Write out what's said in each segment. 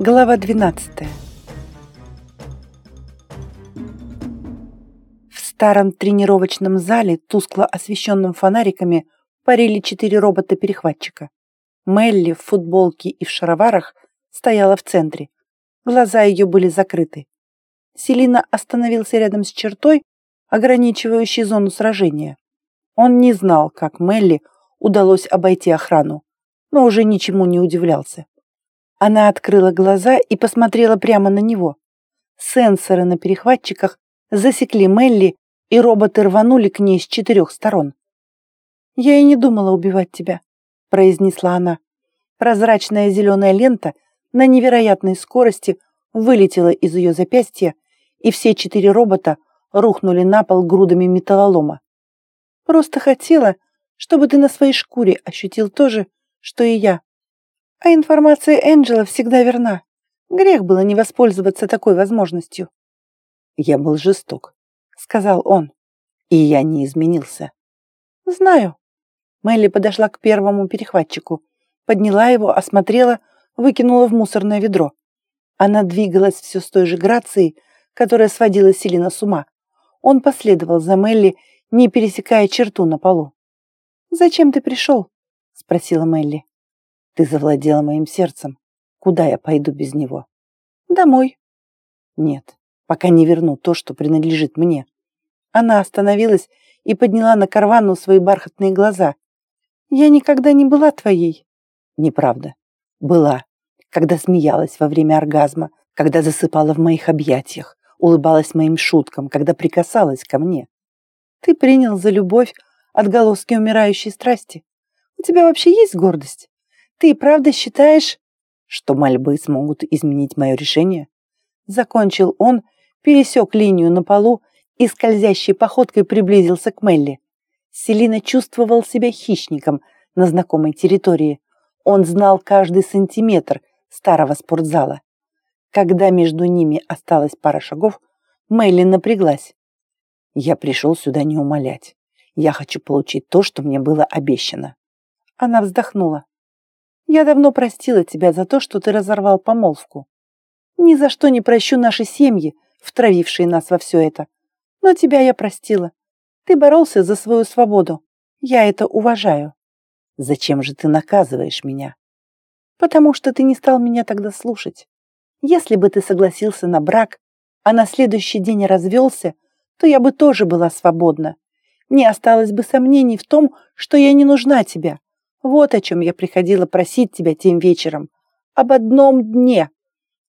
Глава 12 В старом тренировочном зале, тускло освещенном фонариками, парили четыре робота-перехватчика. Мелли в футболке и в шароварах стояла в центре. Глаза ее были закрыты. Селина остановился рядом с чертой, ограничивающей зону сражения. Он не знал, как Мелли удалось обойти охрану, но уже ничему не удивлялся. Она открыла глаза и посмотрела прямо на него. Сенсоры на перехватчиках засекли Мелли, и роботы рванули к ней с четырех сторон. «Я и не думала убивать тебя», — произнесла она. Прозрачная зеленая лента на невероятной скорости вылетела из ее запястья, и все четыре робота рухнули на пол грудами металлолома. «Просто хотела, чтобы ты на своей шкуре ощутил то же, что и я. А информация Энджела всегда верна. Грех было не воспользоваться такой возможностью. Я был жесток, сказал он, и я не изменился. Знаю. Мелли подошла к первому перехватчику, подняла его, осмотрела, выкинула в мусорное ведро. Она двигалась все с той же грацией, которая сводила Селина с ума. Он последовал за Мелли, не пересекая черту на полу. «Зачем ты пришел?» — спросила Мелли. Ты завладела моим сердцем. Куда я пойду без него? Домой. Нет, пока не верну то, что принадлежит мне. Она остановилась и подняла на Карвану свои бархатные глаза. Я никогда не была твоей. Неправда. Была. Когда смеялась во время оргазма, когда засыпала в моих объятиях, улыбалась моим шуткам, когда прикасалась ко мне. Ты принял за любовь отголоски умирающей страсти. У тебя вообще есть гордость? Ты правда считаешь, что мольбы смогут изменить мое решение? Закончил он, пересек линию на полу и скользящей походкой приблизился к Мелли. Селина чувствовал себя хищником на знакомой территории. Он знал каждый сантиметр старого спортзала. Когда между ними осталась пара шагов, Мелли напряглась. «Я пришел сюда не умолять. Я хочу получить то, что мне было обещано». Она вздохнула. Я давно простила тебя за то, что ты разорвал помолвку. Ни за что не прощу наши семьи, втравившие нас во все это. Но тебя я простила. Ты боролся за свою свободу. Я это уважаю. Зачем же ты наказываешь меня? Потому что ты не стал меня тогда слушать. Если бы ты согласился на брак, а на следующий день развелся, то я бы тоже была свободна. Не осталось бы сомнений в том, что я не нужна тебе, вот о чем я приходила просить тебя тем вечером. Об одном дне.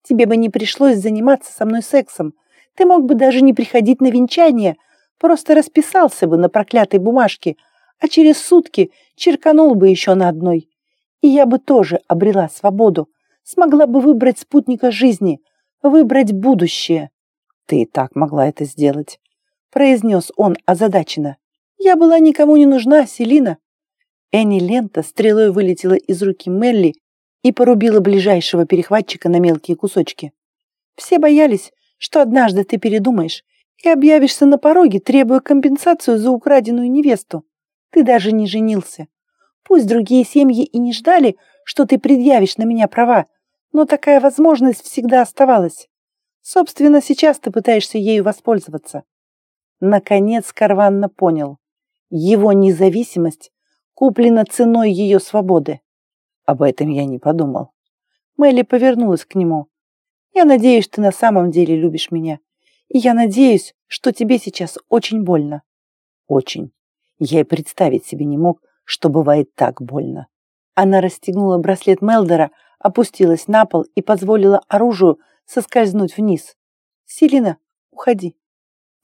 Тебе бы не пришлось заниматься со мной сексом. Ты мог бы даже не приходить на венчание, просто расписался бы на проклятой бумажке, а через сутки черканул бы еще на одной. И я бы тоже обрела свободу, смогла бы выбрать спутника жизни, выбрать будущее. Ты и так могла это сделать, произнес он озадаченно. Я была никому не нужна, Селина. Энни лента стрелой вылетела из руки Мелли и порубила ближайшего перехватчика на мелкие кусочки. Все боялись, что однажды ты передумаешь и объявишься на пороге, требуя компенсацию за украденную невесту. Ты даже не женился. Пусть другие семьи и не ждали, что ты предъявишь на меня права, но такая возможность всегда оставалась. Собственно, сейчас ты пытаешься ею воспользоваться. Наконец Карванна понял. Его независимость куплена ценой ее свободы. Об этом я не подумал. Мелли повернулась к нему. Я надеюсь, ты на самом деле любишь меня. И я надеюсь, что тебе сейчас очень больно. Очень. Я и представить себе не мог, что бывает так больно. Она расстегнула браслет Мелдера, опустилась на пол и позволила оружию соскользнуть вниз. «Селина, уходи».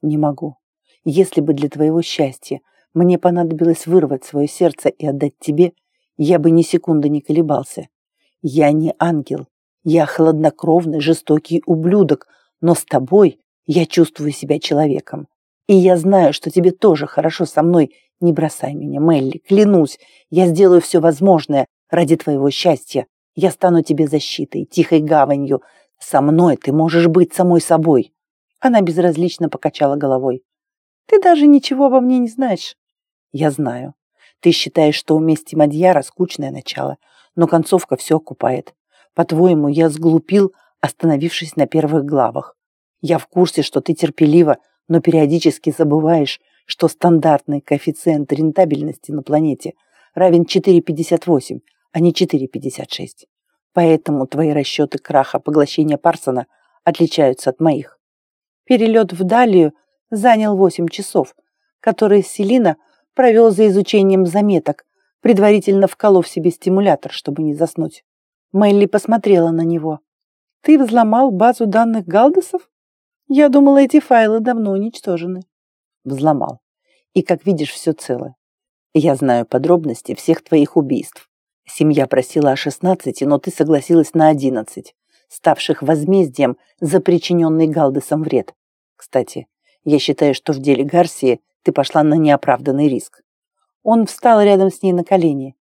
«Не могу. Если бы для твоего счастья мне понадобилось вырвать свое сердце и отдать тебе, я бы ни секунды не колебался. Я не ангел, я хладнокровный, жестокий ублюдок, но с тобой я чувствую себя человеком. И я знаю, что тебе тоже хорошо со мной. Не бросай меня, Мелли, клянусь, я сделаю все возможное ради твоего счастья. Я стану тебе защитой, тихой гаванью. Со мной ты можешь быть самой собой. Она безразлично покачала головой. Ты даже ничего обо мне не знаешь. Я знаю. Ты считаешь, что у мести Мадьяра скучное начало, но концовка все окупает. По-твоему, я сглупил, остановившись на первых главах. Я в курсе, что ты терпелива, но периодически забываешь, что стандартный коэффициент рентабельности на планете равен 4,58, а не 4,56. Поэтому твои расчеты краха поглощения Парсона отличаются от моих. Перелет в Далию занял 8 часов, которые Селина провел за изучением заметок, предварительно вколов себе стимулятор, чтобы не заснуть. Мелли посмотрела на него. «Ты взломал базу данных Галдесов? Я думала, эти файлы давно уничтожены». Взломал. И, как видишь, все цело. Я знаю подробности всех твоих убийств. Семья просила о 16, но ты согласилась на 11, ставших возмездием за причиненный Галдесом вред. Кстати, я считаю, что в деле Гарсии ты пошла на неоправданный риск. Он встал рядом с ней на колени.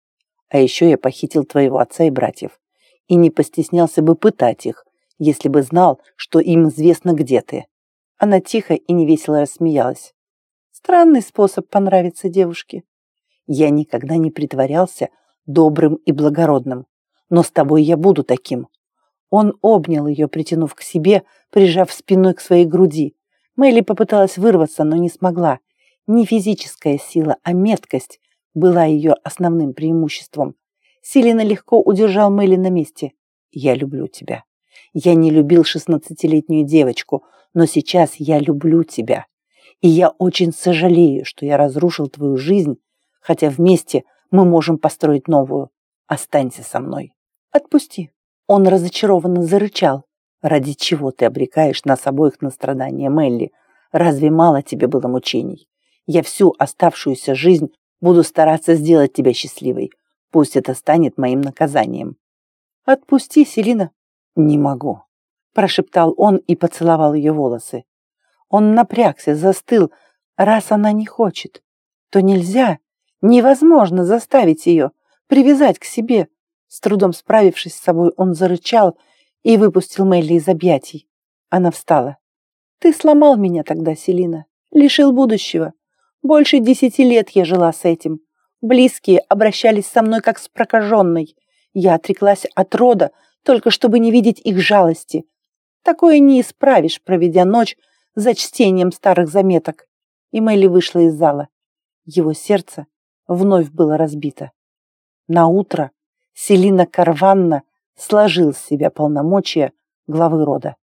А еще я похитил твоего отца и братьев. И не постеснялся бы пытать их, если бы знал, что им известно, где ты. Она тихо и невесело рассмеялась. Странный способ понравиться девушке. Я никогда не притворялся добрым и благородным. Но с тобой я буду таким. Он обнял ее, притянув к себе, прижав спиной к своей груди. Мелли попыталась вырваться, но не смогла. Не физическая сила, а меткость была ее основным преимуществом. Силина легко удержал Мелли на месте. «Я люблю тебя. Я не любил шестнадцатилетнюю девочку, но сейчас я люблю тебя. И я очень сожалею, что я разрушил твою жизнь, хотя вместе мы можем построить новую. Останься со мной. Отпусти». Он разочарованно зарычал. «Ради чего ты обрекаешь нас обоих на страдания, Мелли? Разве мало тебе было мучений? Я всю оставшуюся жизнь буду стараться сделать тебя счастливой. Пусть это станет моим наказанием». «Отпусти, Селина». «Не могу», – прошептал он и поцеловал ее волосы. Он напрягся, застыл. Раз она не хочет, то нельзя, невозможно заставить ее, привязать к себе. С трудом справившись с собой, он зарычал и выпустил Мелли из объятий. Она встала. «Ты сломал меня тогда, Селина, лишил будущего. Больше десяти лет я жила с этим. Близкие обращались со мной как с прокаженной. Я отреклась от рода, только чтобы не видеть их жалости. Такое не исправишь, проведя ночь за чтением старых заметок. И Мелли вышла из зала. Его сердце вновь было разбито. На утро Селина Карванна сложил с себя полномочия главы рода.